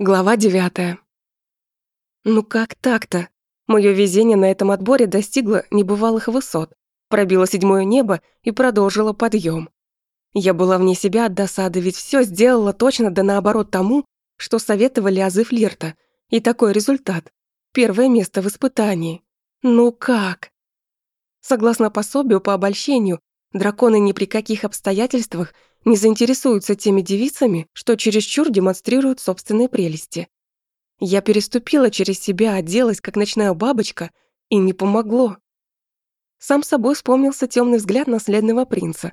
Глава девятая. Ну как так-то? Моё везение на этом отборе достигло небывалых высот, пробило седьмое небо и продолжило подъем. Я была вне себя от досады, ведь всё сделала точно да наоборот тому, что советовали азы флирта. И такой результат. Первое место в испытании. Ну как? Согласно пособию по обольщению, драконы ни при каких обстоятельствах не заинтересуются теми девицами, что чересчур демонстрируют собственные прелести. Я переступила через себя, оделась, как ночная бабочка, и не помогло. Сам собой вспомнился темный взгляд наследного принца,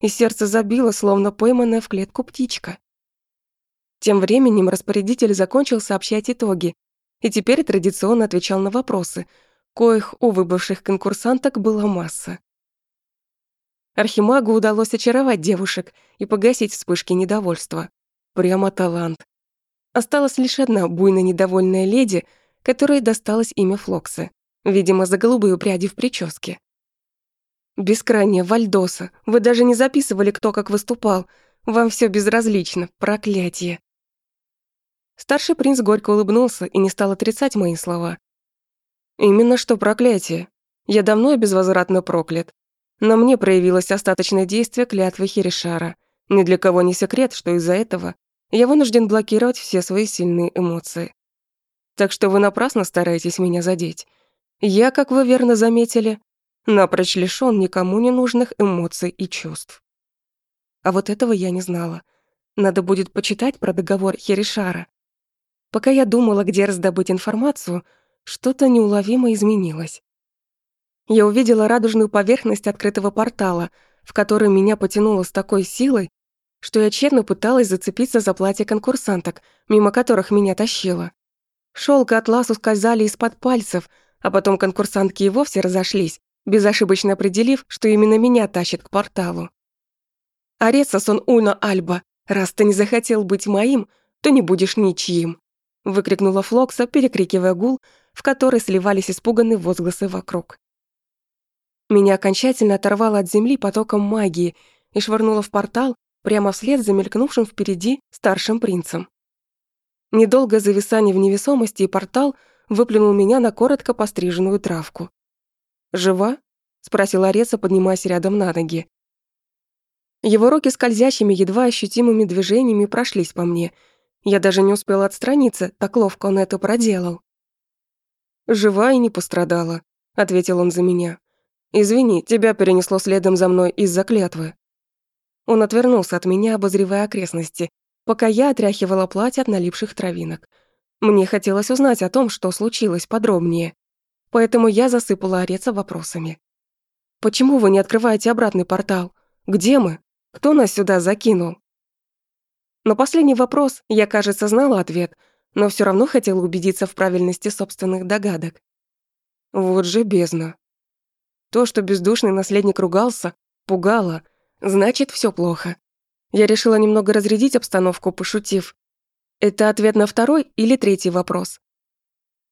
и сердце забило, словно пойманная в клетку птичка. Тем временем распорядитель закончил сообщать итоги, и теперь традиционно отвечал на вопросы, коих у выбывших конкурсанток была масса. Архимагу удалось очаровать девушек и погасить вспышки недовольства. Прямо талант. Осталась лишь одна буйно недовольная леди, которой досталось имя Флоксы, видимо, за голубые пряди в прическе. Бескрайняя Вальдоса, вы даже не записывали, кто как выступал. Вам все безразлично, проклятие. Старший принц горько улыбнулся и не стал отрицать мои слова. Именно что проклятие. Я давно и безвозвратно проклят. На мне проявилось остаточное действие клятвы Херишара. Ни для кого не секрет, что из-за этого я вынужден блокировать все свои сильные эмоции. Так что вы напрасно стараетесь меня задеть. Я, как вы верно заметили, напрочь лишён никому не нужных эмоций и чувств. А вот этого я не знала. Надо будет почитать про договор Херишара. Пока я думала, где раздобыть информацию, что-то неуловимо изменилось я увидела радужную поверхность открытого портала, в который меня потянуло с такой силой, что я тщетно пыталась зацепиться за платье конкурсанток, мимо которых меня тащило. Шёлк и атлас ускользали из-под пальцев, а потом конкурсантки и вовсе разошлись, безошибочно определив, что именно меня тащит к порталу. «Ареца сон уна альба, раз ты не захотел быть моим, то не будешь ничьим», выкрикнула Флокса, перекрикивая гул, в который сливались испуганные возгласы вокруг. Меня окончательно оторвало от земли потоком магии и швырнуло в портал прямо вслед за мелькнувшим впереди старшим принцем. Недолгое зависание в невесомости и портал выплюнул меня на коротко постриженную травку. «Жива?» — спросил Ареца, поднимаясь рядом на ноги. Его руки скользящими, едва ощутимыми движениями прошлись по мне. Я даже не успела отстраниться, так ловко он это проделал. «Жива и не пострадала», — ответил он за меня. «Извини, тебя перенесло следом за мной из-за клятвы». Он отвернулся от меня, обозревая окрестности, пока я отряхивала платье от налипших травинок. Мне хотелось узнать о том, что случилось подробнее. Поэтому я засыпала Ореца вопросами. «Почему вы не открываете обратный портал? Где мы? Кто нас сюда закинул?» На последний вопрос я, кажется, знала ответ, но все равно хотела убедиться в правильности собственных догадок. Вот же бездна. То, что бездушный наследник ругался, пугало, значит, все плохо. Я решила немного разрядить обстановку, пошутив. Это ответ на второй или третий вопрос.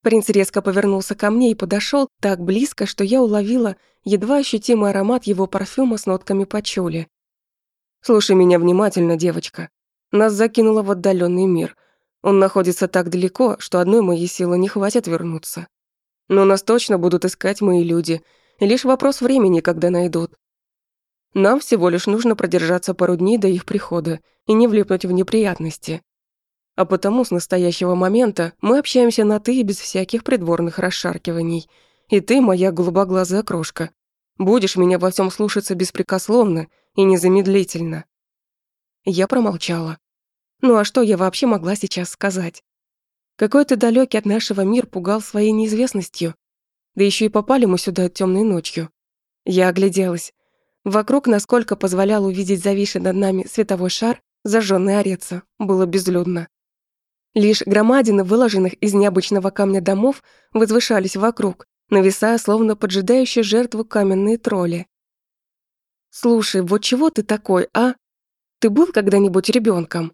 Принц резко повернулся ко мне и подошел так близко, что я уловила едва ощутимый аромат его парфюма с нотками пачули. «Слушай меня внимательно, девочка. Нас закинуло в отдаленный мир. Он находится так далеко, что одной моей силы не хватит вернуться. Но нас точно будут искать мои люди, Лишь вопрос времени, когда найдут. Нам всего лишь нужно продержаться пару дней до их прихода и не влипнуть в неприятности. А потому с настоящего момента мы общаемся на «ты» без всяких придворных расшаркиваний. И ты, моя голубоглазая крошка, будешь меня во всем слушаться беспрекословно и незамедлительно. Я промолчала. Ну а что я вообще могла сейчас сказать? Какой-то далекий от нашего мир пугал своей неизвестностью, да еще и попали мы сюда темной ночью. Я огляделась. Вокруг, насколько позволял увидеть зависший над нами световой шар, зажженный ореца, было безлюдно. Лишь громадины, выложенных из необычного камня домов, возвышались вокруг, нависая, словно поджидающие жертву каменные тролли. «Слушай, вот чего ты такой, а? Ты был когда-нибудь ребенком?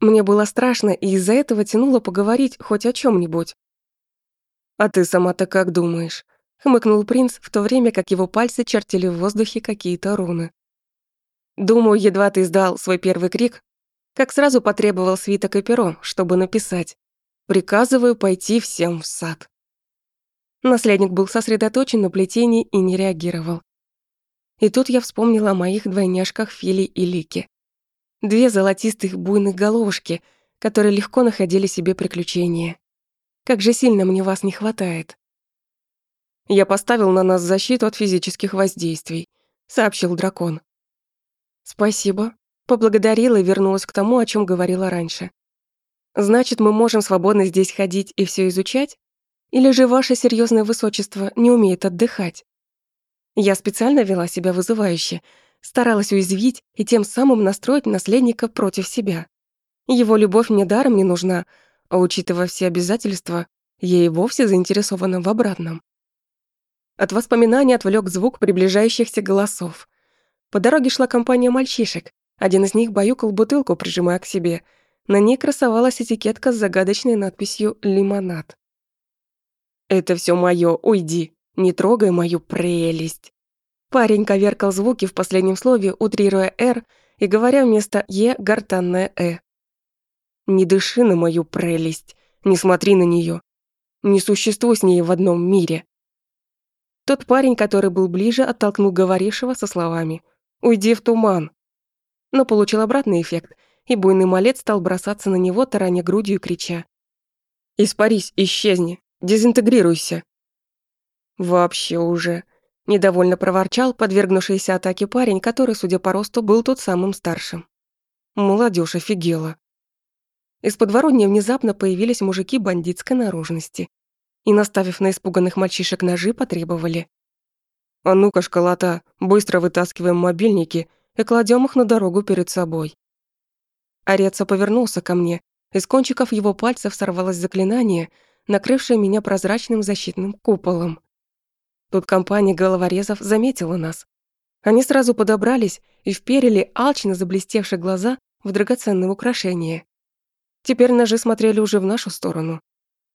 Мне было страшно, и из-за этого тянуло поговорить хоть о чем нибудь «А ты сама-то как думаешь?» — хмыкнул принц, в то время как его пальцы чертили в воздухе какие-то руны. «Думаю, едва ты издал свой первый крик, как сразу потребовал свиток и перо, чтобы написать «Приказываю пойти всем в сад». Наследник был сосредоточен на плетении и не реагировал. И тут я вспомнила о моих двойняшках Фили и Лике. Две золотистых буйных головушки, которые легко находили себе приключения. Как же сильно мне вас не хватает. Я поставил на нас защиту от физических воздействий, сообщил дракон. Спасибо, поблагодарила и вернулась к тому, о чем говорила раньше. Значит, мы можем свободно здесь ходить и все изучать? Или же ваше серьезное высочество не умеет отдыхать? Я специально вела себя вызывающе, старалась уязвить и тем самым настроить наследника против себя. Его любовь мне даром не нужна, а учитывая все обязательства, я и вовсе заинтересована в обратном. От воспоминаний отвлек звук приближающихся голосов. По дороге шла компания мальчишек. Один из них баюкал бутылку, прижимая к себе. На ней красовалась этикетка с загадочной надписью «Лимонад». «Это все моё, уйди, не трогай мою прелесть». Парень коверкал звуки в последнем слове, утрируя «р» и говоря вместо «е» гортанное «э». «Не дыши на мою прелесть, не смотри на нее, не существуй с ней в одном мире». Тот парень, который был ближе, оттолкнул говорившего со словами «Уйди в туман». Но получил обратный эффект, и буйный малец стал бросаться на него, тараня грудью и крича «Испарись, исчезни, дезинтегрируйся». «Вообще уже», — недовольно проворчал подвергнувшийся атаке парень, который, судя по росту, был тут самым старшим. Молодежь офигела. Из подворотни внезапно появились мужики бандитской наружности и, наставив на испуганных мальчишек ножи, потребовали. «А ну-ка, школота, быстро вытаскиваем мобильники и кладем их на дорогу перед собой». Ореца повернулся ко мне, из кончиков его пальцев сорвалось заклинание, накрывшее меня прозрачным защитным куполом. Тут компания головорезов заметила нас. Они сразу подобрались и вперили алчно заблестевшие глаза в драгоценные украшения. Теперь ножи смотрели уже в нашу сторону.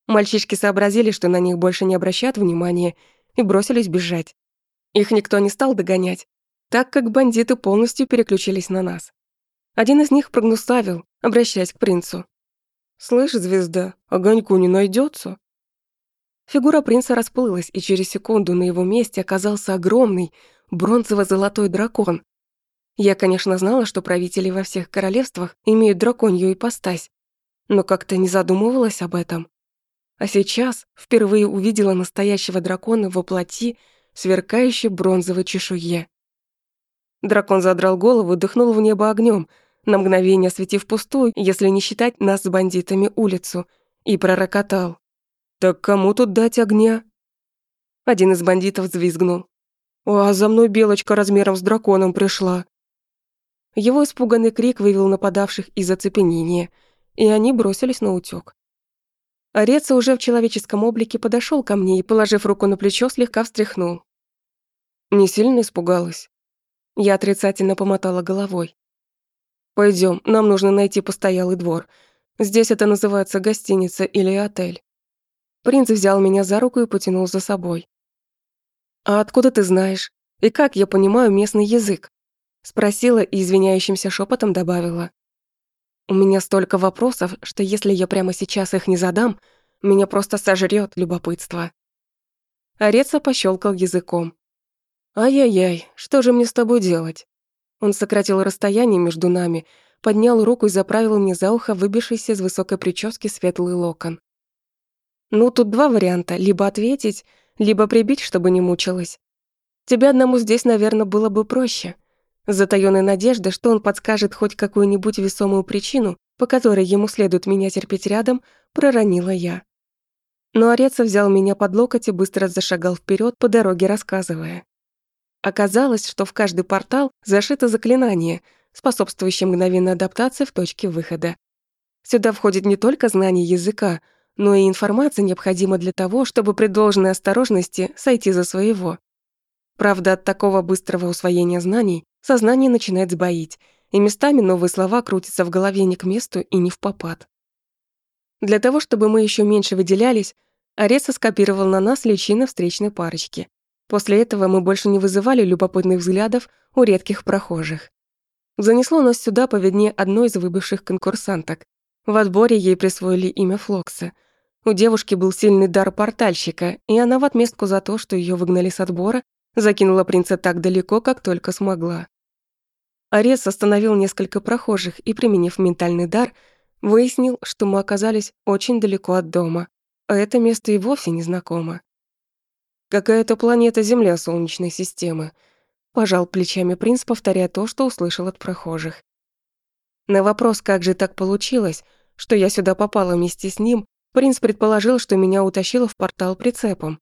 Мальчишки сообразили, что на них больше не обращают внимания, и бросились бежать. Их никто не стал догонять, так как бандиты полностью переключились на нас. Один из них прогнуставил, обращаясь к принцу. «Слышь, звезда, огоньку не найдется? Фигура принца расплылась, и через секунду на его месте оказался огромный бронзово-золотой дракон. Я, конечно, знала, что правители во всех королевствах имеют драконью ипостась, но как-то не задумывалась об этом. А сейчас впервые увидела настоящего дракона во плоти, сверкающей бронзовой чешуе. Дракон задрал голову дыхнул в небо огнем, на мгновение осветив пустую, если не считать нас с бандитами, улицу, и пророкотал. «Так кому тут дать огня?» Один из бандитов взвизгнул. «А за мной белочка размером с драконом пришла». Его испуганный крик вывел нападавших из оцепенения, и они бросились на утёк. Ореца уже в человеческом облике подошел ко мне и, положив руку на плечо, слегка встряхнул. Не сильно испугалась. Я отрицательно помотала головой. Пойдем, нам нужно найти постоялый двор. Здесь это называется гостиница или отель. Принц взял меня за руку и потянул за собой. «А откуда ты знаешь? И как я понимаю местный язык?» Спросила и извиняющимся шепотом добавила. У меня столько вопросов, что если я прямо сейчас их не задам, меня просто сожрет любопытство. Ореца пощелкал языком. «Ай-яй-яй, что же мне с тобой делать?» Он сократил расстояние между нами, поднял руку и заправил мне за ухо выбившийся из высокой прически светлый локон. «Ну, тут два варианта, либо ответить, либо прибить, чтобы не мучилась. Тебе одному здесь, наверное, было бы проще. Затаённая надежда, что он подскажет хоть какую-нибудь весомую причину, по которой ему следует меня терпеть рядом, проронила я. Но Ореца взял меня под локоть и быстро зашагал вперед по дороге, рассказывая. Оказалось, что в каждый портал зашито заклинание, способствующее мгновенной адаптации в точке выхода. Сюда входит не только знание языка, но и информация необходима для того, чтобы при должной осторожности сойти за своего. Правда, от такого быстрого усвоения знаний сознание начинает сбоить, и местами новые слова крутятся в голове не к месту и не в попад. Для того, чтобы мы еще меньше выделялись, Ареса скопировал на нас личины встречной парочки. После этого мы больше не вызывали любопытных взглядов у редких прохожих. Занесло нас сюда по видне одной из выбывших конкурсанток. В отборе ей присвоили имя Флокса. У девушки был сильный дар портальщика, и она в отместку за то, что ее выгнали с отбора, закинула принца так далеко, как только смогла. Арес остановил несколько прохожих и, применив ментальный дар, выяснил, что мы оказались очень далеко от дома, а это место и вовсе незнакомо. «Какая-то планета Земля Солнечной системы», – пожал плечами принц, повторяя то, что услышал от прохожих. На вопрос, как же так получилось, что я сюда попала вместе с ним, принц предположил, что меня утащило в портал прицепом.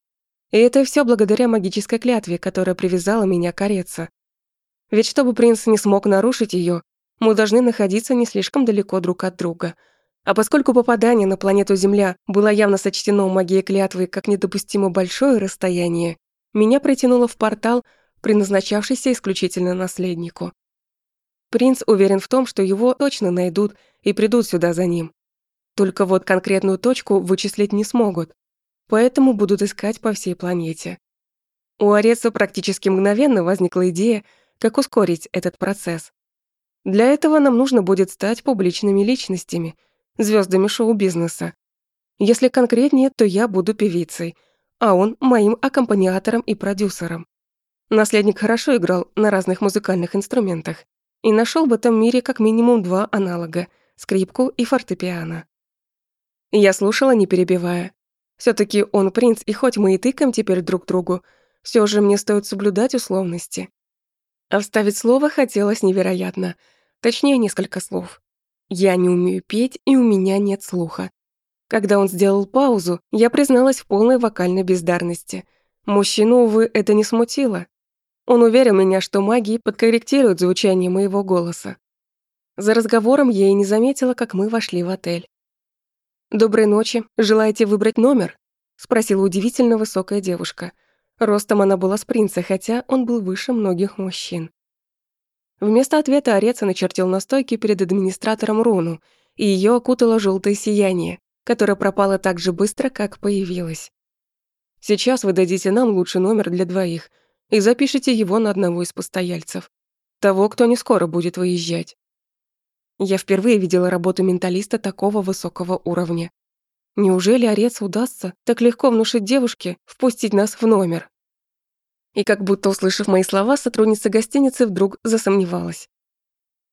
И это все благодаря магической клятве, которая привязала меня к Ореца. Ведь чтобы принц не смог нарушить ее, мы должны находиться не слишком далеко друг от друга. А поскольку попадание на планету Земля было явно сочтено магией клятвы как недопустимо большое расстояние, меня притянуло в портал, предназначавшийся исключительно наследнику. Принц уверен в том, что его точно найдут и придут сюда за ним. Только вот конкретную точку вычислить не смогут, поэтому будут искать по всей планете. У Ореца практически мгновенно возникла идея, как ускорить этот процесс. Для этого нам нужно будет стать публичными личностями, звездами шоу-бизнеса. Если конкретнее, то я буду певицей, а он моим аккомпаниатором и продюсером. Наследник хорошо играл на разных музыкальных инструментах и нашел в этом мире как минимум два аналога — скрипку и фортепиано. Я слушала, не перебивая. все таки он принц, и хоть мы и тыкаем теперь друг другу, все же мне стоит соблюдать условности. А вставить слово хотелось невероятно. Точнее, несколько слов. Я не умею петь, и у меня нет слуха. Когда он сделал паузу, я призналась в полной вокальной бездарности. Мужчину, увы, это не смутило. Он уверил меня, что магии подкорректируют звучание моего голоса. За разговором я и не заметила, как мы вошли в отель. «Доброй ночи. Желаете выбрать номер?» — спросила удивительно высокая девушка. Ростом она была с принца, хотя он был выше многих мужчин. Вместо ответа Ореца начертил на стойке перед администратором руну, и ее окутало желтое сияние, которое пропало так же быстро, как появилось. «Сейчас вы дадите нам лучший номер для двоих», и запишите его на одного из постояльцев. Того, кто не скоро будет выезжать. Я впервые видела работу менталиста такого высокого уровня. Неужели Орец удастся так легко внушить девушке впустить нас в номер? И как будто услышав мои слова, сотрудница гостиницы вдруг засомневалась.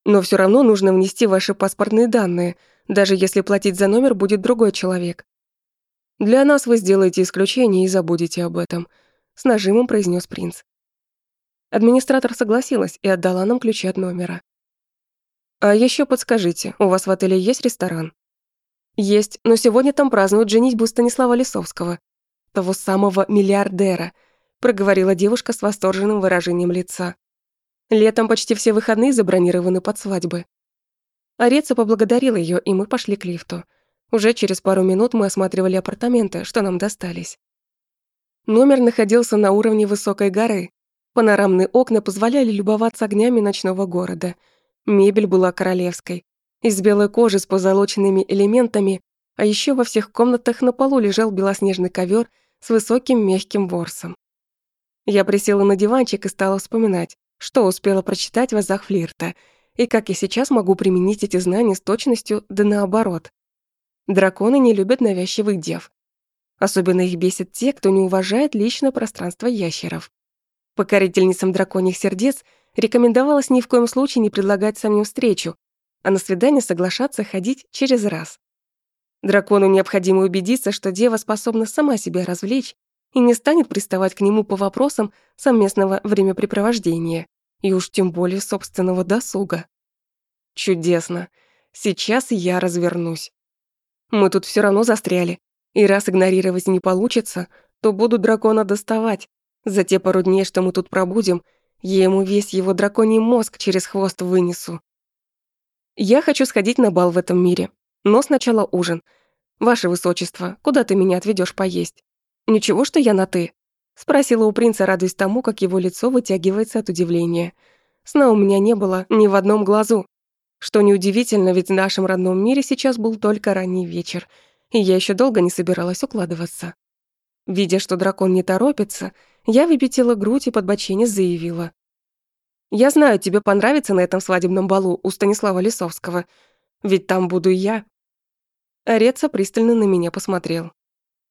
Но все равно нужно внести ваши паспортные данные, даже если платить за номер будет другой человек. Для нас вы сделаете исключение и забудете об этом, с нажимом произнес принц. Администратор согласилась и отдала нам ключи от номера. «А еще подскажите, у вас в отеле есть ресторан?» «Есть, но сегодня там празднуют женитьбу Станислава Лисовского, того самого миллиардера», проговорила девушка с восторженным выражением лица. «Летом почти все выходные забронированы под свадьбы». Ореца поблагодарила ее, и мы пошли к лифту. Уже через пару минут мы осматривали апартаменты, что нам достались. Номер находился на уровне высокой горы, Панорамные окна позволяли любоваться огнями ночного города. Мебель была королевской, из белой кожи с позолоченными элементами, а еще во всех комнатах на полу лежал белоснежный ковер с высоким мягким ворсом. Я присела на диванчик и стала вспоминать, что успела прочитать в азах флирта, и как я сейчас могу применить эти знания с точностью да наоборот. Драконы не любят навязчивых дев. Особенно их бесит те, кто не уважает личное пространство ящеров. Покорительницам драконьих сердец рекомендовалось ни в коем случае не предлагать самим встречу, а на свидание соглашаться ходить через раз. Дракону необходимо убедиться, что дева способна сама себя развлечь и не станет приставать к нему по вопросам совместного времяпрепровождения, и уж тем более собственного досуга. Чудесно. Сейчас я развернусь. Мы тут все равно застряли, и раз игнорировать не получится, то буду дракона доставать, за те пару дней, что мы тут пробудем, я ему весь его драконий мозг через хвост вынесу. Я хочу сходить на бал в этом мире, но сначала ужин. Ваше высочество, куда ты меня отведешь поесть? Ничего, что я на «ты»?» Спросила у принца, радуясь тому, как его лицо вытягивается от удивления. Сна у меня не было ни в одном глазу. Что неудивительно, ведь в нашем родном мире сейчас был только ранний вечер, и я еще долго не собиралась укладываться. Видя, что дракон не торопится, я выпятила грудь и под подбочене заявила. Я знаю, тебе понравится на этом свадебном балу у Станислава Лисовского, ведь там буду я». Ореца пристально на меня посмотрел.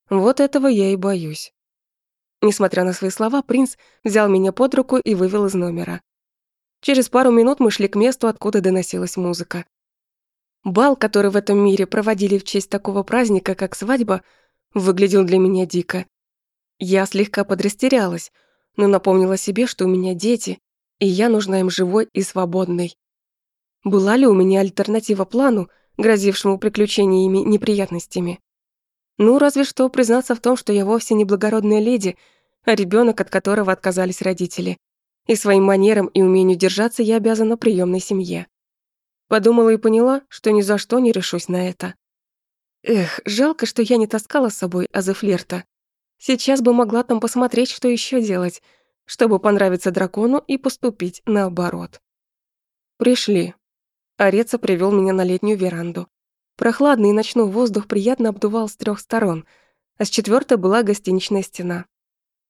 Вот этого я и боюсь. Несмотря на свои слова, принц взял меня под руку и вывел из номера. Через пару минут мы шли к месту, откуда доносилась музыка. Бал, который в этом мире проводили в честь такого праздника, как свадьба, выглядел для меня дико. Я слегка подрастерялась, но напомнила себе, что у меня дети, и я нужна им живой и свободной. Была ли у меня альтернатива плану, грозившему приключениями неприятностями? Ну, разве что признаться в том, что я вовсе не благородная леди, а ребенок, от которого отказались родители. И своим манерам и умению держаться я обязана приемной семье. Подумала и поняла, что ни за что не решусь на это. Эх, жалко, что я не таскала с собой азы флирта. Сейчас бы могла там посмотреть, что еще делать, чтобы понравиться дракону и поступить наоборот. Пришли. Ореца привел меня на летнюю веранду. Прохладный ночной воздух приятно обдувал с трех сторон, а с четвертой была гостиничная стена.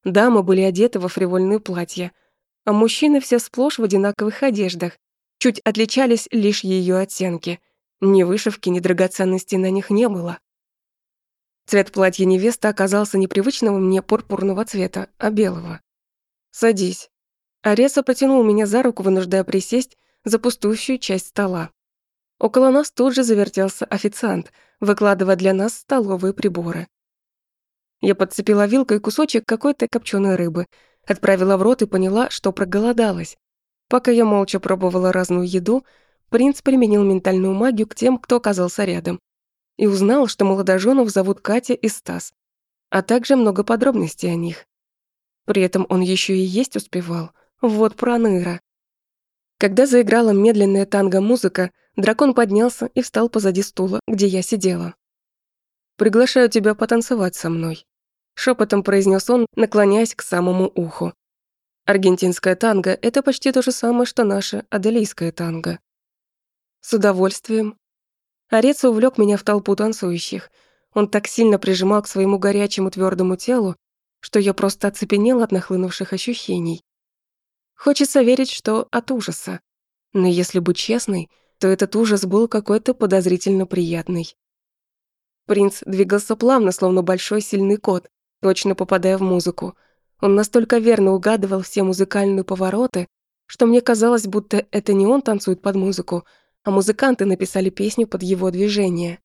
Дамы были одеты во фривольные платья, а мужчины все сплошь в одинаковых одеждах, чуть отличались лишь ее оттенки. Ни вышивки, ни драгоценностей на них не было. Цвет платья невесты оказался непривычного мне пурпурного цвета, а белого. «Садись». Ареса потянул меня за руку, вынуждая присесть за пустующую часть стола. Около нас тут же завертелся официант, выкладывая для нас столовые приборы. Я подцепила вилкой кусочек какой-то копченой рыбы, отправила в рот и поняла, что проголодалась. Пока я молча пробовала разную еду, принц применил ментальную магию к тем, кто оказался рядом и узнал, что молодоженов зовут Катя и Стас, а также много подробностей о них. При этом он еще и есть успевал. Вот проныра. Когда заиграла медленная танго-музыка, дракон поднялся и встал позади стула, где я сидела. «Приглашаю тебя потанцевать со мной», — шепотом произнес он, наклоняясь к самому уху. Аргентинская танго — это почти то же самое, что наше аделийское танго. С удовольствием, Орец увлек меня в толпу танцующих. Он так сильно прижимал к своему горячему твердому телу, что я просто оцепенела от нахлынувших ощущений. Хочется верить, что от ужаса. Но если быть честной, то этот ужас был какой-то подозрительно приятный. Принц двигался плавно, словно большой сильный кот, точно попадая в музыку. Он настолько верно угадывал все музыкальные повороты, что мне казалось, будто это не он танцует под музыку, а музыканты написали песню под его движение.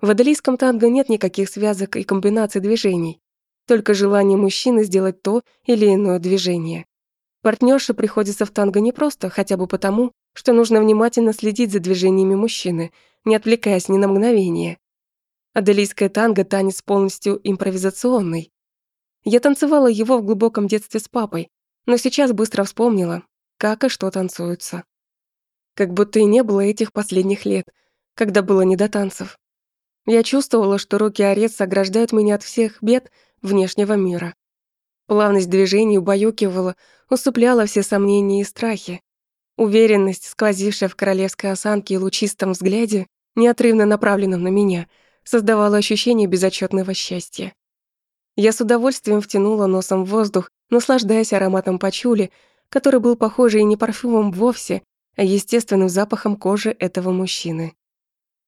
В адалийском танго нет никаких связок и комбинаций движений, только желание мужчины сделать то или иное движение. Партнерше приходится в танго не просто, хотя бы потому, что нужно внимательно следить за движениями мужчины, не отвлекаясь ни на мгновение. Адалийское танго – танец полностью импровизационный. Я танцевала его в глубоком детстве с папой, но сейчас быстро вспомнила, как и что танцуются как будто и не было этих последних лет, когда было не до танцев. Я чувствовала, что руки Орец ограждают меня от всех бед внешнего мира. Плавность движений убаюкивала, усыпляла все сомнения и страхи. Уверенность, сквозившая в королевской осанке и лучистом взгляде, неотрывно направленном на меня, создавала ощущение безотчетного счастья. Я с удовольствием втянула носом в воздух, наслаждаясь ароматом пачули, который был похож и не парфюмом вовсе, естественным запахом кожи этого мужчины.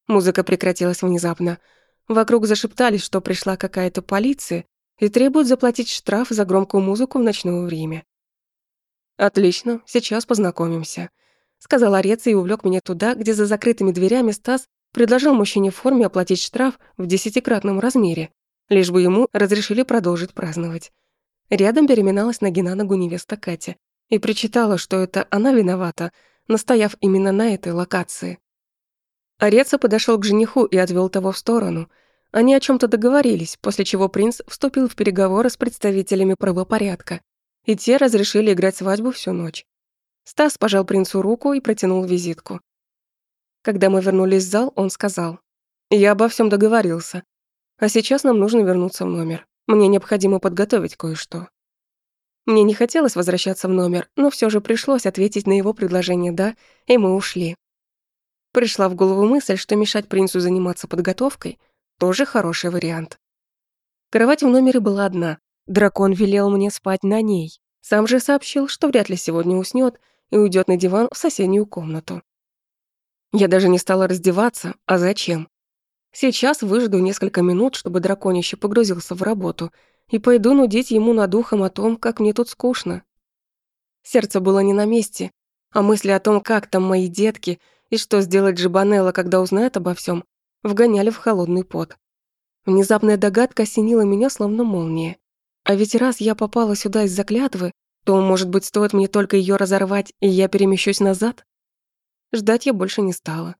Музыка прекратилась внезапно. Вокруг зашептались, что пришла какая-то полиция и требует заплатить штраф за громкую музыку в ночное время. «Отлично, сейчас познакомимся», — сказал Орец и увлек меня туда, где за закрытыми дверями Стас предложил мужчине в форме оплатить штраф в десятикратном размере, лишь бы ему разрешили продолжить праздновать. Рядом переминалась ноги на ногу невеста Катя и причитала, что это она виновата, настояв именно на этой локации. Ореца подошел к жениху и отвел того в сторону. Они о чем то договорились, после чего принц вступил в переговоры с представителями правопорядка, и те разрешили играть свадьбу всю ночь. Стас пожал принцу руку и протянул визитку. Когда мы вернулись в зал, он сказал, «Я обо всем договорился, а сейчас нам нужно вернуться в номер. Мне необходимо подготовить кое-что». Мне не хотелось возвращаться в номер, но все же пришлось ответить на его предложение «да», и мы ушли. Пришла в голову мысль, что мешать принцу заниматься подготовкой – тоже хороший вариант. Кровать в номере была одна. Дракон велел мне спать на ней. Сам же сообщил, что вряд ли сегодня уснёт, и уйдет на диван в соседнюю комнату. Я даже не стала раздеваться, а зачем? Сейчас выжду несколько минут, чтобы драконище погрузился в работу, и пойду нудить ему над ухом о том, как мне тут скучно. Сердце было не на месте, а мысли о том, как там мои детки и что сделать Джибанелла, когда узнает обо всем, вгоняли в холодный пот. Внезапная догадка осенила меня, словно молния. А ведь раз я попала сюда из-за клятвы, то, может быть, стоит мне только ее разорвать, и я перемещусь назад? Ждать я больше не стала.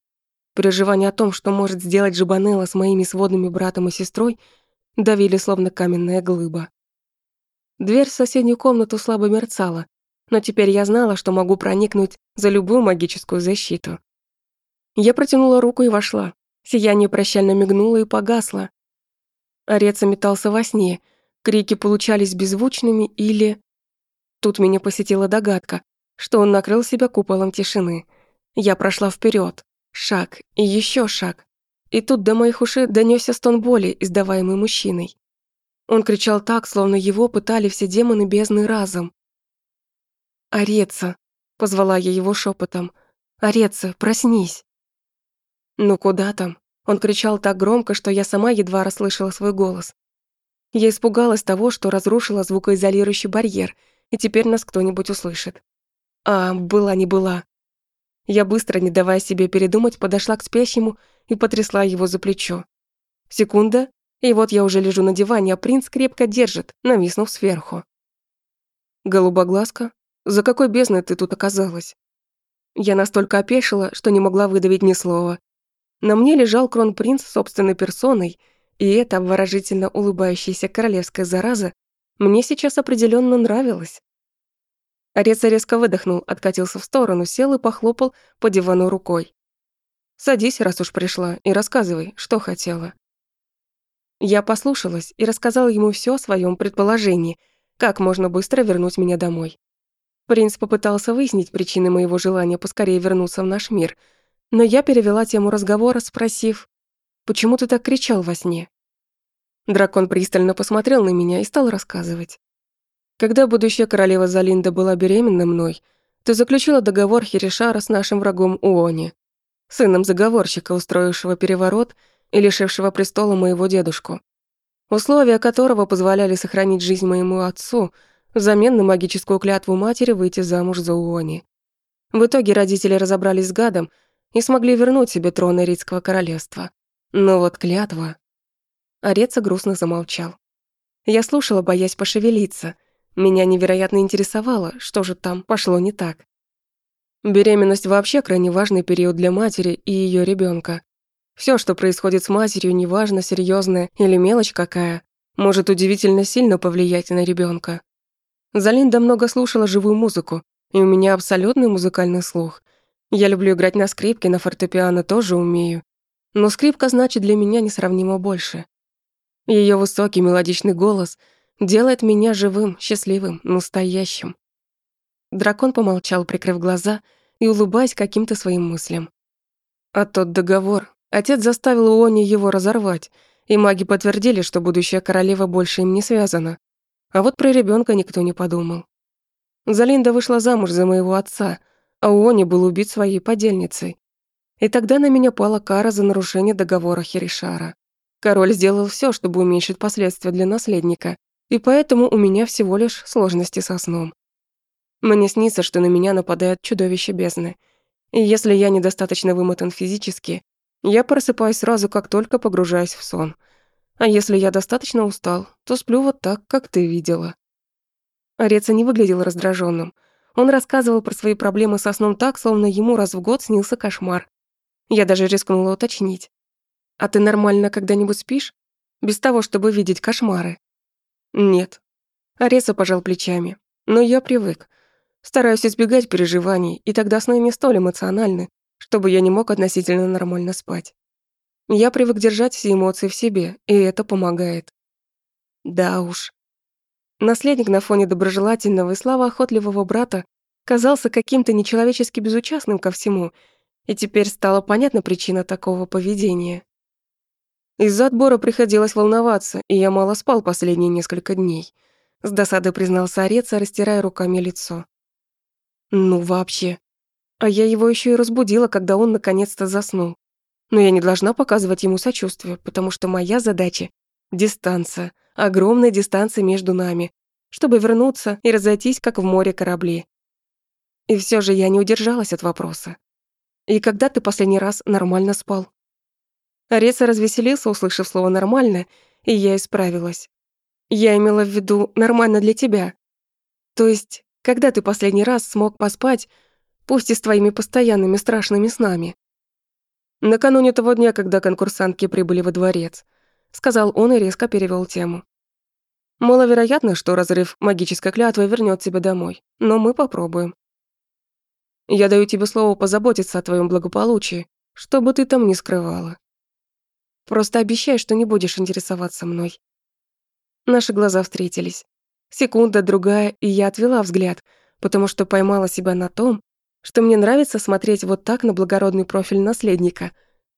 Переживания о том, что может сделать Жибанелла с моими сводными братом и сестрой, давили словно каменная глыба. Дверь в соседнюю комнату слабо мерцала, но теперь я знала, что могу проникнуть за любую магическую защиту. Я протянула руку и вошла. Сияние прощально мигнуло и погасло. Ореца метался во сне, крики получались беззвучными или... Тут меня посетила догадка, что он накрыл себя куполом тишины. Я прошла вперед, шаг и еще шаг. И тут до моих ушей донесся стон боли, издаваемый мужчиной. Он кричал так, словно его пытали все демоны бездны разом. «Ореца!» — позвала я его шепотом. «Ореца, проснись!» «Ну куда там?» Он кричал так громко, что я сама едва расслышала свой голос. Я испугалась того, что разрушила звукоизолирующий барьер, и теперь нас кто-нибудь услышит. А, была не была. Я быстро, не давая себе передумать, подошла к спящему и потрясла его за плечо. Секунда, и вот я уже лежу на диване, а принц крепко держит, нависнув сверху. «Голубоглазка, за какой бездной ты тут оказалась?» Я настолько опешила, что не могла выдавить ни слова. На мне лежал кронпринц собственной персоной, и эта обворожительно улыбающаяся королевская зараза мне сейчас определенно нравилась. Ореца резко выдохнул, откатился в сторону, сел и похлопал по дивану рукой. «Садись, раз уж пришла, и рассказывай, что хотела». Я послушалась и рассказала ему все о своем предположении, как можно быстро вернуть меня домой. Принц попытался выяснить причины моего желания поскорее вернуться в наш мир, но я перевела тему разговора, спросив, «Почему ты так кричал во сне?» Дракон пристально посмотрел на меня и стал рассказывать. Когда будущая королева Залинда была беременна мной, ты заключила договор Херишара с нашим врагом Уони, сыном заговорщика, устроившего переворот и лишившего престола моего дедушку, условия которого позволяли сохранить жизнь моему отцу взамен на магическую клятву матери выйти замуж за Уони. В итоге родители разобрались с гадом и смогли вернуть себе трон Иритского королевства. Но вот клятва... Ореца грустно замолчал. Я слушала, боясь пошевелиться — меня невероятно интересовало, что же там пошло не так. Беременность вообще крайне важный период для матери и ее ребенка. Все, что происходит с матерью, неважно, серьезное или мелочь какая, может удивительно сильно повлиять на ребенка. Залинда много слушала живую музыку, и у меня абсолютный музыкальный слух. Я люблю играть на скрипке, на фортепиано тоже умею. Но скрипка значит для меня несравнимо больше. Ее высокий мелодичный голос — делает меня живым, счастливым, настоящим. Дракон помолчал, прикрыв глаза и улыбаясь каким-то своим мыслям. А тот договор. Отец заставил Уони его разорвать, и маги подтвердили, что будущая королева больше им не связана. А вот про ребенка никто не подумал. Залинда вышла замуж за моего отца, а Уони был убит своей подельницей. И тогда на меня пала кара за нарушение договора Херишара. Король сделал все, чтобы уменьшить последствия для наследника, и поэтому у меня всего лишь сложности со сном. Мне снится, что на меня нападает чудовище бездны. И если я недостаточно вымотан физически, я просыпаюсь сразу, как только погружаюсь в сон. А если я достаточно устал, то сплю вот так, как ты видела. Ореца не выглядел раздраженным. Он рассказывал про свои проблемы со сном так, словно ему раз в год снился кошмар. Я даже рискнула уточнить. «А ты нормально когда-нибудь спишь? Без того, чтобы видеть кошмары?» Нет. Ареса пожал плечами. Но я привык. Стараюсь избегать переживаний, и тогда сны не столь эмоциональны, чтобы я не мог относительно нормально спать. Я привык держать все эмоции в себе, и это помогает. Да уж. Наследник на фоне доброжелательного и славоохотливого брата казался каким-то нечеловечески безучастным ко всему, и теперь стала понятна причина такого поведения. Из-за отбора приходилось волноваться, и я мало спал последние несколько дней. С досадой признался Ореца, растирая руками лицо. Ну, вообще. А я его еще и разбудила, когда он наконец-то заснул. Но я не должна показывать ему сочувствие, потому что моя задача — дистанция, огромная дистанция между нами, чтобы вернуться и разойтись, как в море корабли. И все же я не удержалась от вопроса. «И когда ты последний раз нормально спал?» Ареса развеселился, услышав слово «нормально», и я исправилась. Я имела в виду «нормально для тебя». То есть, когда ты последний раз смог поспать, пусть и с твоими постоянными страшными снами? Накануне того дня, когда конкурсантки прибыли во дворец, сказал он и резко перевел тему. Маловероятно, что разрыв магической клятвы вернет тебя домой, но мы попробуем. Я даю тебе слово позаботиться о твоем благополучии, что бы ты там ни скрывала. Просто обещай, что не будешь интересоваться мной. Наши глаза встретились. Секунда, другая, и я отвела взгляд, потому что поймала себя на том, что мне нравится смотреть вот так на благородный профиль наследника,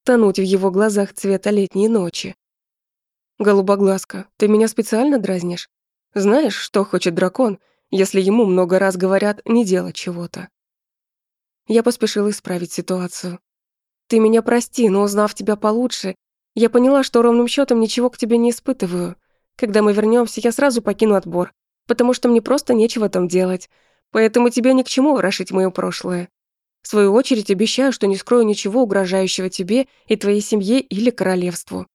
тонуть в его глазах цвета летней ночи. «Голубоглазка, ты меня специально дразнишь? Знаешь, что хочет дракон, если ему много раз говорят не делать чего-то?» Я поспешила исправить ситуацию. «Ты меня прости, но узнав тебя получше, я поняла, что ровным счетом ничего к тебе не испытываю. Когда мы вернемся, я сразу покину отбор, потому что мне просто нечего там делать. Поэтому тебе ни к чему ворошить моё прошлое. В свою очередь обещаю, что не скрою ничего угрожающего тебе и твоей семье или королевству».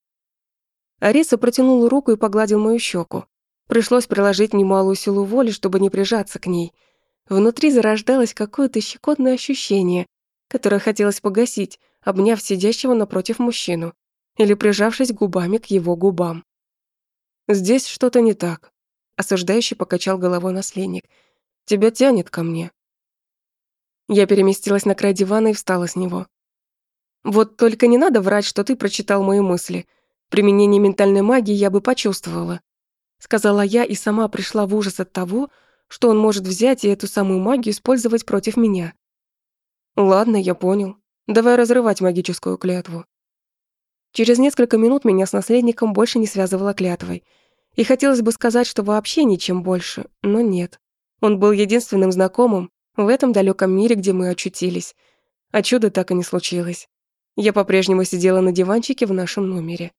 Ариса протянул руку и погладил мою щеку. Пришлось приложить немалую силу воли, чтобы не прижаться к ней – Внутри зарождалось какое-то щекотное ощущение, которое хотелось погасить, обняв сидящего напротив мужчину или прижавшись губами к его губам. «Здесь что-то не так», — осуждающий покачал головой наследник. «Тебя тянет ко мне». Я переместилась на край дивана и встала с него. «Вот только не надо врать, что ты прочитал мои мысли. Применение ментальной магии я бы почувствовала», — сказала я и сама пришла в ужас от того, что он может взять и эту самую магию использовать против меня. Ладно, я понял. Давай разрывать магическую клятву. Через несколько минут меня с наследником больше не связывала клятвой. И хотелось бы сказать, что вообще ничем больше, но нет. Он был единственным знакомым в этом далеком мире, где мы очутились. А чудо так и не случилось. Я по-прежнему сидела на диванчике в нашем номере.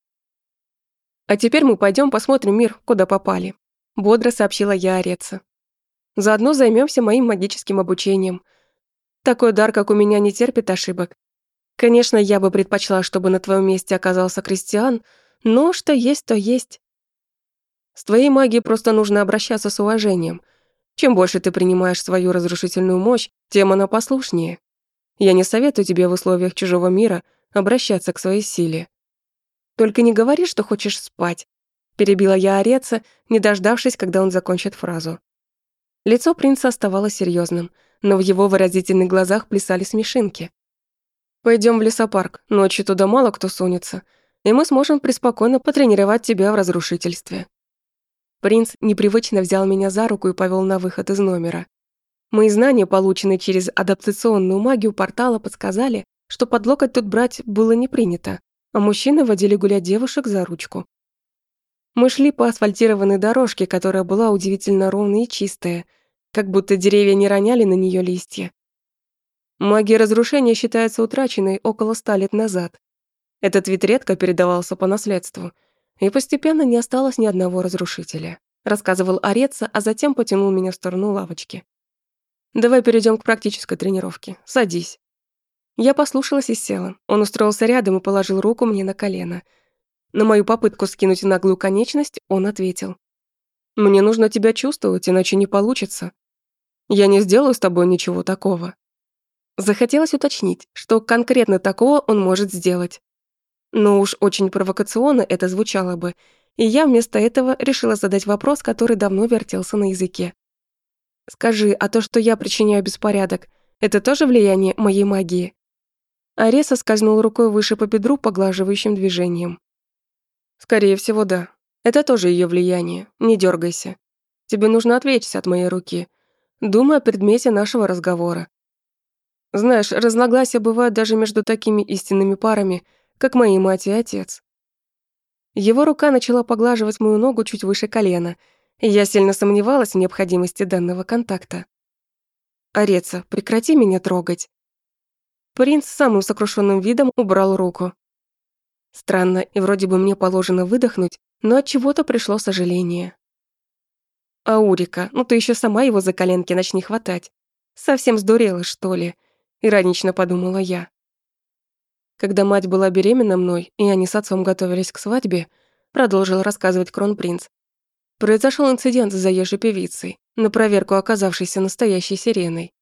«А теперь мы пойдем посмотрим мир, куда попали», — бодро сообщила я Ореца. Заодно займемся моим магическим обучением. Такой дар, как у меня, не терпит ошибок. Конечно, я бы предпочла, чтобы на твоем месте оказался Кристиан, но что есть, то есть. С твоей магией просто нужно обращаться с уважением. Чем больше ты принимаешь свою разрушительную мощь, тем она послушнее. Я не советую тебе в условиях чужого мира обращаться к своей силе. Только не говори, что хочешь спать, перебила я Ореца, не дождавшись, когда он закончит фразу. Лицо принца оставалось серьезным, но в его выразительных глазах плясали смешинки. Пойдем в лесопарк, ночью туда мало кто сунется, и мы сможем преспокойно потренировать тебя в разрушительстве». Принц непривычно взял меня за руку и повел на выход из номера. Мои знания, полученные через адаптационную магию портала, подсказали, что под локоть тут брать было не принято, а мужчины водили гулять девушек за ручку. Мы шли по асфальтированной дорожке, которая была удивительно ровной и чистая, как будто деревья не роняли на нее листья. Магия разрушения считается утраченной около ста лет назад. Этот вид редко передавался по наследству, и постепенно не осталось ни одного разрушителя. Рассказывал Ореца, а затем потянул меня в сторону лавочки. «Давай перейдем к практической тренировке. Садись». Я послушалась и села. Он устроился рядом и положил руку мне на колено. На мою попытку скинуть наглую конечность он ответил. «Мне нужно тебя чувствовать, иначе не получится. Я не сделаю с тобой ничего такого». Захотелось уточнить, что конкретно такого он может сделать. Но уж очень провокационно это звучало бы, и я вместо этого решила задать вопрос, который давно вертелся на языке. «Скажи, а то, что я причиняю беспорядок, это тоже влияние моей магии?» Ареса скользнул рукой выше по бедру поглаживающим движением. «Скорее всего, да. Это тоже ее влияние. Не дергайся. Тебе нужно отвлечься от моей руки. Думай о предмете нашего разговора. Знаешь, разногласия бывают даже между такими истинными парами, как мои мать и отец. Его рука начала поглаживать мою ногу чуть выше колена, и я сильно сомневалась в необходимости данного контакта. Ореца, прекрати меня трогать. Принц с самым сокрушенным видом убрал руку. Странно, и вроде бы мне положено выдохнуть, но от чего-то пришло сожаление. Аурика, ну ты еще сама его за коленки начни хватать. Совсем сдурела, что ли? Иронично подумала я. Когда мать была беременна мной, и они с отцом готовились к свадьбе, продолжил рассказывать кронпринц. Произошел инцидент с заезжей певицей, на проверку оказавшейся настоящей сиреной.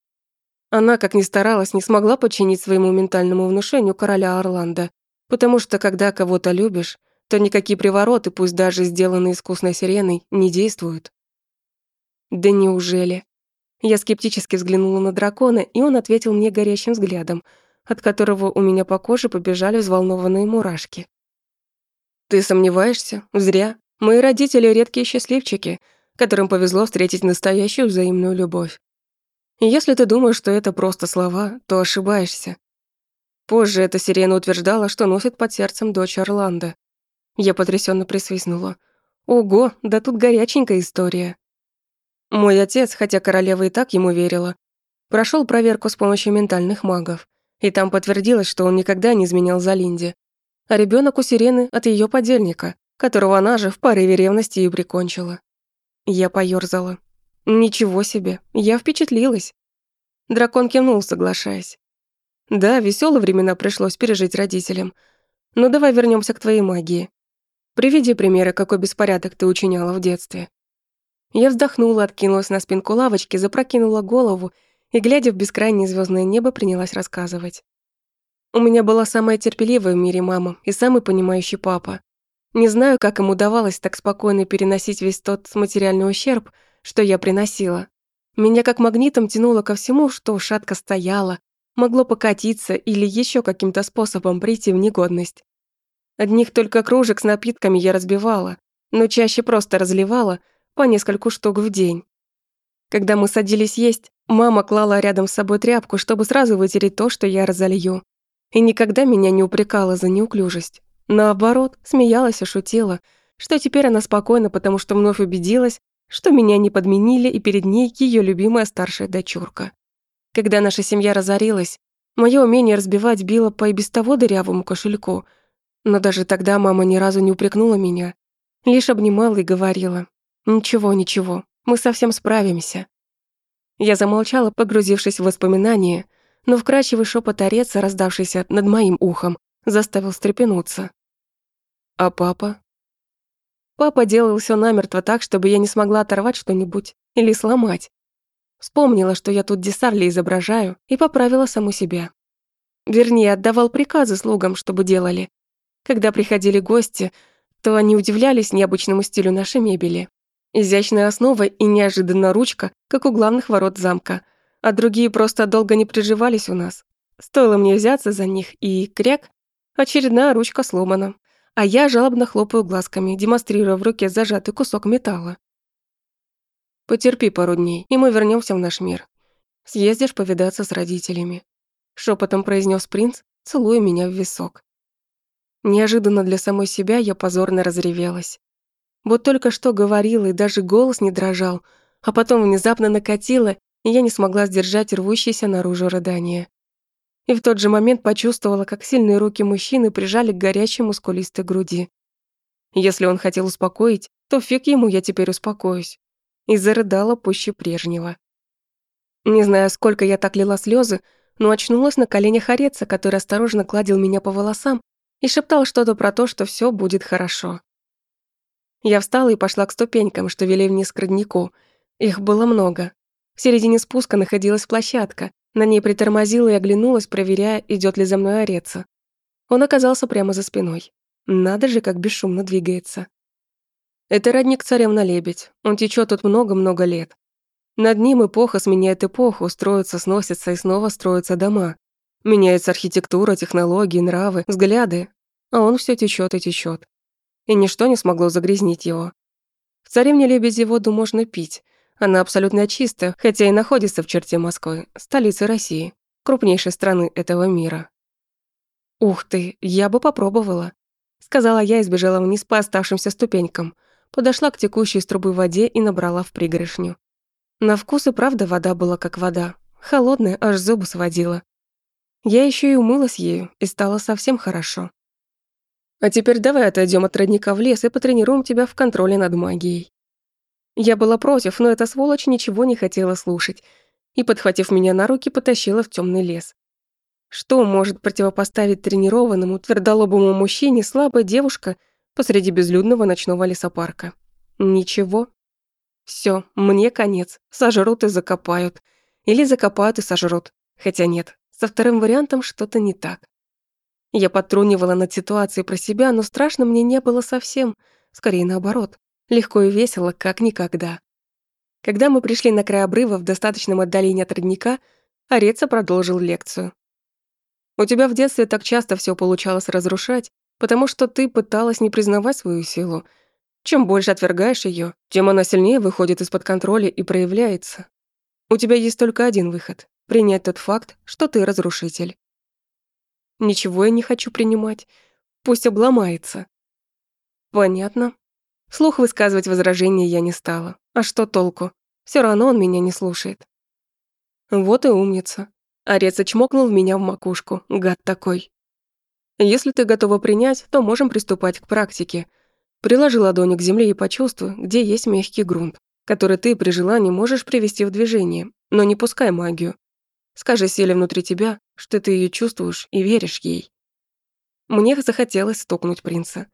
Она, как ни старалась, не смогла подчинить своему ментальному внушению короля Орландо, потому что когда кого-то любишь, то никакие привороты, пусть даже сделанные искусной сиреной, не действуют. Да неужели? Я скептически взглянула на дракона, и он ответил мне горящим взглядом, от которого у меня по коже побежали взволнованные мурашки. «Ты сомневаешься? Зря. Мои родители — редкие счастливчики, которым повезло встретить настоящую взаимную любовь. Если ты думаешь, что это просто слова, то ошибаешься. Позже эта сирена утверждала, что носит под сердцем дочь Орландо. Я потрясенно присвистнула. Ого, да тут горяченькая история. Мой отец, хотя королева и так ему верила, прошел проверку с помощью ментальных магов, и там подтвердилось, что он никогда не изменял за Линди. А ребенок у Сирены от ее подельника, которого она же в порыве ревности и прикончила. Я поёрзала. Ничего себе, я впечатлилась. Дракон кивнул, соглашаясь. Да, веселые времена пришлось пережить родителям. Но давай вернемся к твоей магии. Приведи примеры, какой беспорядок ты учиняла в детстве. Я вздохнула, откинулась на спинку лавочки, запрокинула голову и, глядя в бескрайнее звездное небо, принялась рассказывать. У меня была самая терпеливая в мире мама и самый понимающий папа. Не знаю, как им удавалось так спокойно переносить весь тот материальный ущерб, что я приносила. Меня как магнитом тянуло ко всему, что шатко стояло, могло покатиться или еще каким-то способом прийти в негодность. Одних только кружек с напитками я разбивала, но чаще просто разливала – по нескольку штук в день. Когда мы садились есть, мама клала рядом с собой тряпку, чтобы сразу вытереть то, что я разолью. И никогда меня не упрекала за неуклюжесть. Наоборот, смеялась и шутила, что теперь она спокойна, потому что вновь убедилась, что меня не подменили, и перед ней ее любимая старшая дочурка. Когда наша семья разорилась, мое умение разбивать било по и без того дырявому кошельку, но даже тогда мама ни разу не упрекнула меня, лишь обнимала и говорила, «Ничего, ничего, мы совсем справимся». Я замолчала, погрузившись в воспоминания, но вкрадчивый шепот Ореца, раздавшийся над моим ухом, заставил встрепенуться. «А папа?» Папа делал все намертво так, чтобы я не смогла оторвать что-нибудь или сломать. Вспомнила, что я тут Десарли изображаю, и поправила саму себя. Вернее, отдавал приказы слугам, чтобы делали. Когда приходили гости, то они удивлялись необычному стилю нашей мебели. Изящная основа и неожиданно ручка, как у главных ворот замка. А другие просто долго не приживались у нас. Стоило мне взяться за них, и кряк, очередная ручка сломана. А я жалобно хлопаю глазками, демонстрируя в руке зажатый кусок металла. Потерпи пару дней, и мы вернемся в наш мир. Съездишь повидаться с родителями. Шепотом произнес принц, целуя меня в висок. Неожиданно для самой себя я позорно разревелась. Вот только что говорила, и даже голос не дрожал, а потом внезапно накатило, и я не смогла сдержать рвущееся наружу рыдание. И в тот же момент почувствовала, как сильные руки мужчины прижали к горячей мускулистой груди. Если он хотел успокоить, то фиг ему я теперь успокоюсь. И зарыдала пуще прежнего. Не знаю, сколько я так лила слезы, но очнулась на коленях Ореца, который осторожно гладил меня по волосам и шептал что-то про то, что все будет хорошо. Я встала и пошла к ступенькам, что вели вниз к роднику. Их было много. В середине спуска находилась площадка. На ней притормозила и оглянулась, проверяя, идет ли за мной ореться. Он оказался прямо за спиной. Надо же, как бесшумно двигается. Это родник царевна-лебедь. Он течет тут много-много лет. Над ним эпоха сменяет эпоху, строятся, сносятся и снова строятся дома. Меняется архитектура, технологии, нравы, взгляды. А он все течет и течет и ничто не смогло загрязнить его. В царевне Лебеди воду можно пить. Она абсолютно чистая, хотя и находится в черте Москвы, столицы России, крупнейшей страны этого мира. «Ух ты, я бы попробовала», — сказала я и сбежала вниз по оставшимся ступенькам. Подошла к текущей из трубы воде и набрала в пригоршню. На вкус и правда вода была как вода. холодная, аж зубы сводила. Я еще и умылась ею, и стало совсем хорошо. А теперь давай отойдем от родника в лес и потренируем тебя в контроле над магией. Я была против, но эта сволочь ничего не хотела слушать и, подхватив меня на руки, потащила в темный лес. Что может противопоставить тренированному, твердолобому мужчине слабая девушка посреди безлюдного ночного лесопарка? Ничего. Все, мне конец. Сожрут и закопают. Или закопают и сожрут. Хотя нет, со вторым вариантом что-то не так. Я подтрунивала над ситуацией про себя, но страшно мне не было совсем. Скорее наоборот. Легко и весело, как никогда. Когда мы пришли на край обрыва в достаточном отдалении от родника, Ореца продолжил лекцию. «У тебя в детстве так часто все получалось разрушать, потому что ты пыталась не признавать свою силу. Чем больше отвергаешь ее, тем она сильнее выходит из-под контроля и проявляется. У тебя есть только один выход — принять тот факт, что ты разрушитель. Ничего я не хочу принимать. Пусть обломается. Понятно. Слух высказывать возражения я не стала. А что толку? Все равно он меня не слушает. Вот и умница. Орец чмокнул в меня в макушку, гад такой. Если ты готова принять, то можем приступать к практике. Приложи ладони к земле и почувствуй, где есть мягкий грунт, который ты при желании можешь привести в движение, но не пускай магию. Скажи силе внутри тебя, что ты ее чувствуешь и веришь ей. Мне захотелось стукнуть принца.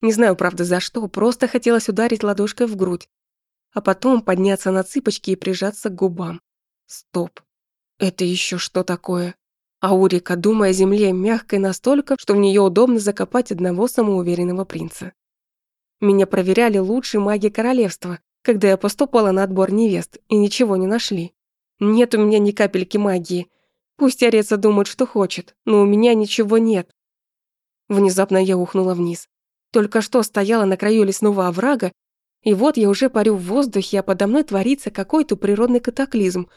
Не знаю, правда, за что, просто хотелось ударить ладошкой в грудь, а потом подняться на цыпочки и прижаться к губам. Стоп. Это еще что такое? Аурика, думая о земле, мягкой настолько, что в нее удобно закопать одного самоуверенного принца. Меня проверяли лучшие маги королевства, когда я поступала на отбор невест, и ничего не нашли. Нет у меня ни капельки магии. Пусть Ореца думает, что хочет, но у меня ничего нет. Внезапно я ухнула вниз. Только что стояла на краю лесного оврага, и вот я уже парю в воздухе, а подо мной творится какой-то природный катаклизм,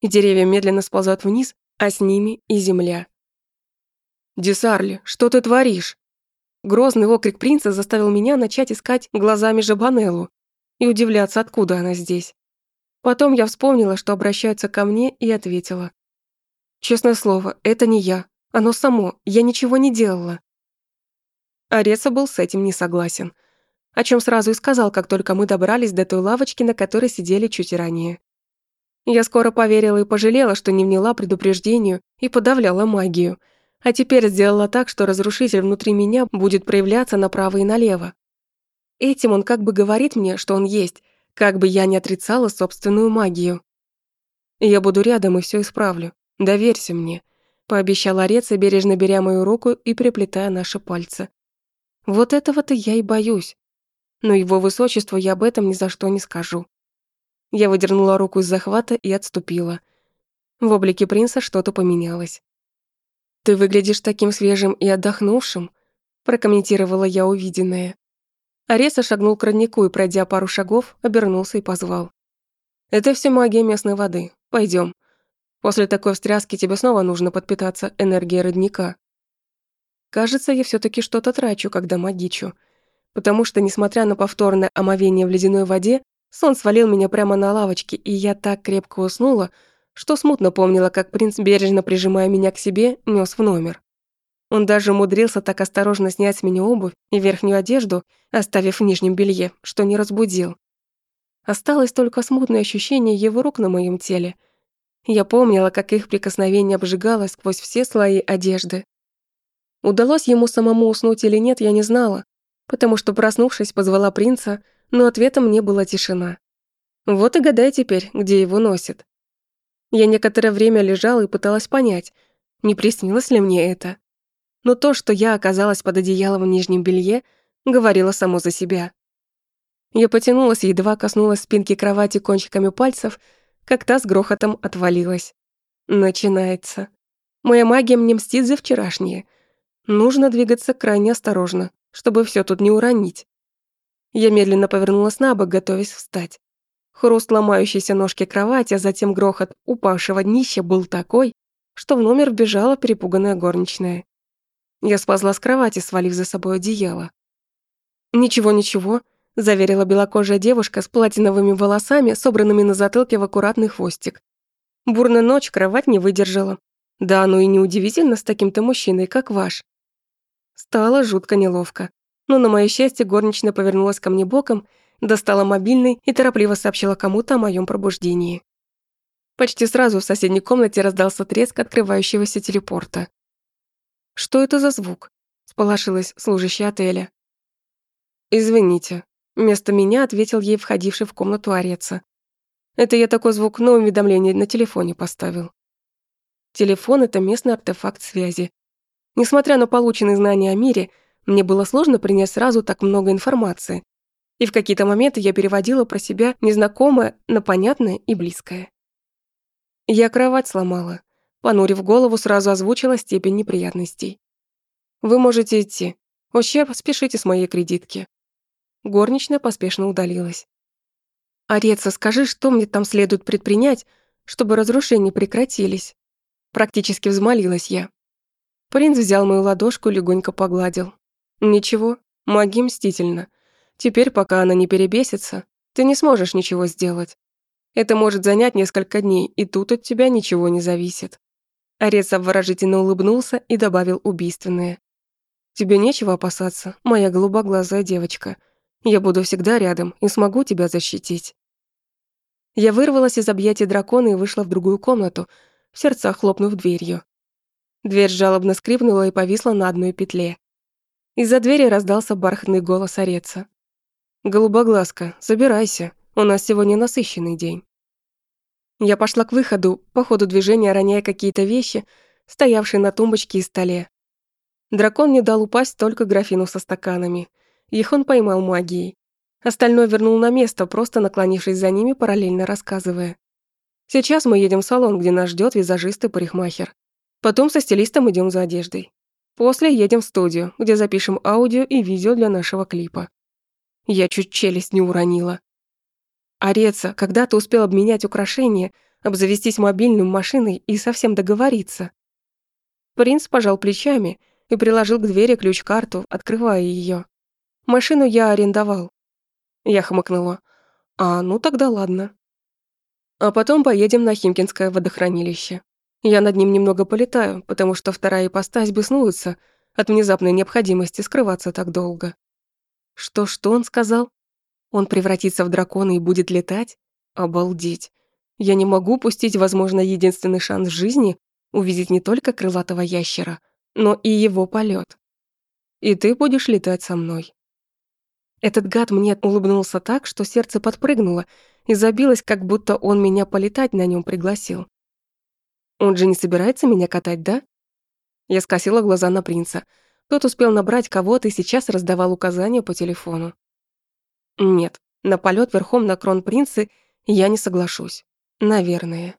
и деревья медленно сползают вниз, а с ними и земля. «Десарли, что ты творишь?» Грозный окрик принца заставил меня начать искать глазами Жабанеллу и удивляться, откуда она здесь. Потом я вспомнила, что обращаются ко мне, и ответила. «Честное слово, это не я. Оно само. Я ничего не делала». Ареса был с этим не согласен. О чем сразу и сказал, как только мы добрались до той лавочки, на которой сидели чуть ранее. Я скоро поверила и пожалела, что не вняла предупреждению и подавляла магию. А теперь сделала так, что разрушитель внутри меня будет проявляться направо и налево. Этим он как бы говорит мне, что он есть, как бы я ни отрицала собственную магию. Я буду рядом и все исправлю. Доверься мне, пообещал Ореца, бережно беря мою руку и приплетая наши пальцы. Вот этого-то я и боюсь. Но его высочеству я об этом ни за что не скажу. Я выдернула руку из захвата и отступила. В облике принца что-то поменялось. «Ты выглядишь таким свежим и отдохнувшим», прокомментировала я увиденное. Ареса шагнул к роднику и, пройдя пару шагов, обернулся и позвал. «Это все магия местной воды. Пойдем. После такой встряски тебе снова нужно подпитаться энергией родника». Кажется, я все таки что-то трачу, когда магичу. Потому что, несмотря на повторное омовение в ледяной воде, сон свалил меня прямо на лавочке, и я так крепко уснула, что смутно помнила, как принц, бережно прижимая меня к себе, нес в номер. Он даже умудрился так осторожно снять с меня обувь и верхнюю одежду, оставив в нижнем белье, что не разбудил. Осталось только смутное ощущение его рук на моем теле. Я помнила, как их прикосновение обжигало сквозь все слои одежды. Удалось ему самому уснуть или нет, я не знала, потому что, проснувшись, позвала принца, но ответом мне была тишина. Вот и гадай теперь, где его носит. Я некоторое время лежала и пыталась понять, не приснилось ли мне это. Но то, что я оказалась под одеялом в нижнем белье, говорило само за себя. Я потянулась и едва коснулась спинки кровати кончиками пальцев, как та с грохотом отвалилась. Начинается. Моя магия мне мстит за вчерашнее, Нужно двигаться крайне осторожно, чтобы все тут не уронить. Я медленно повернулась на бок, готовясь встать. Хруст ломающейся ножки кровати, а затем грохот упавшего днища был такой, что в номер бежала перепуганная горничная. Я сползла с кровати, свалив за собой одеяло. «Ничего-ничего», — заверила белокожая девушка с платиновыми волосами, собранными на затылке в аккуратный хвостик. Бурная ночь, кровать не выдержала. Да, ну и неудивительно с таким-то мужчиной, как ваш. Стало жутко неловко. Но на моё счастье горничная повернулась ко мне боком, достала мобильный и торопливо сообщила кому-то о моём пробуждении. Почти сразу в соседней комнате раздался треск открывающегося телепорта. «Что это за звук?» – сполошилась служащая отеля. «Извините», – вместо меня ответил ей входивший в комнату Ореца. «Это я такой звук на уведомление на телефоне поставил». Телефон – это местный артефакт связи. Несмотря на полученные знания о мире, мне было сложно принять сразу так много информации. И в какие-то моменты я переводила про себя незнакомое на понятное и близкое. Я кровать сломала. Понурив голову, сразу озвучила степень неприятностей. «Вы можете идти. Ущерб спешите с моей кредитки». Горничная поспешно удалилась. «Ореца, скажи, что мне там следует предпринять, чтобы разрушения прекратились?» Практически взмолилась я. Принц взял мою ладошку и легонько погладил. «Ничего, магия мстительна. Теперь, пока она не перебесится, ты не сможешь ничего сделать. Это может занять несколько дней, и тут от тебя ничего не зависит». Арец обворожительно улыбнулся и добавил убийственное. «Тебе нечего опасаться, моя голубоглазая девочка. Я буду всегда рядом и смогу тебя защитить». Я вырвалась из объятий дракона и вышла в другую комнату, в сердцах хлопнув дверью. Дверь жалобно скрипнула и повисла на одной петле. Из-за двери раздался бархатный голос Ореца. «Голубоглазка, забирайся, у нас сегодня насыщенный день». Я пошла к выходу, по ходу движения роняя какие-то вещи, стоявшие на тумбочке и столе. Дракон не дал упасть только графину со стаканами. Их он поймал магией. Остальное вернул на место, просто наклонившись за ними, параллельно рассказывая. Сейчас мы едем в салон, где нас ждет визажист и парикмахер. Потом со стилистом идем за одеждой. После едем в студию, где запишем аудио и видео для нашего клипа. Я чуть челюсть не уронила. Ореца, когда ты успел обменять украшения, обзавестись мобильным машиной и совсем договориться? Принц пожал плечами и приложил к двери ключ-карту, открывая ее. Машину я арендовал. Я хмыкнула. А, ну тогда ладно. А потом поедем на Химкинское водохранилище. Я над ним немного полетаю, потому что вторая ипостась беснуется от внезапной необходимости скрываться так долго. Что-что он сказал? Он превратится в дракона и будет летать? Обалдеть. Я не могу упустить, возможно, единственный шанс жизни увидеть не только крылатого ящера, но и его полет. И ты будешь летать со мной. Этот гад мне улыбнулся так, что сердце подпрыгнуло и забилось, как будто он меня полетать на нем пригласил. Он же не собирается меня катать, да? Я скосила глаза на принца. Тот успел набрать кого-то и сейчас раздавал указания по телефону. Нет, на полет верхом на кронпринце я не соглашусь. Наверное.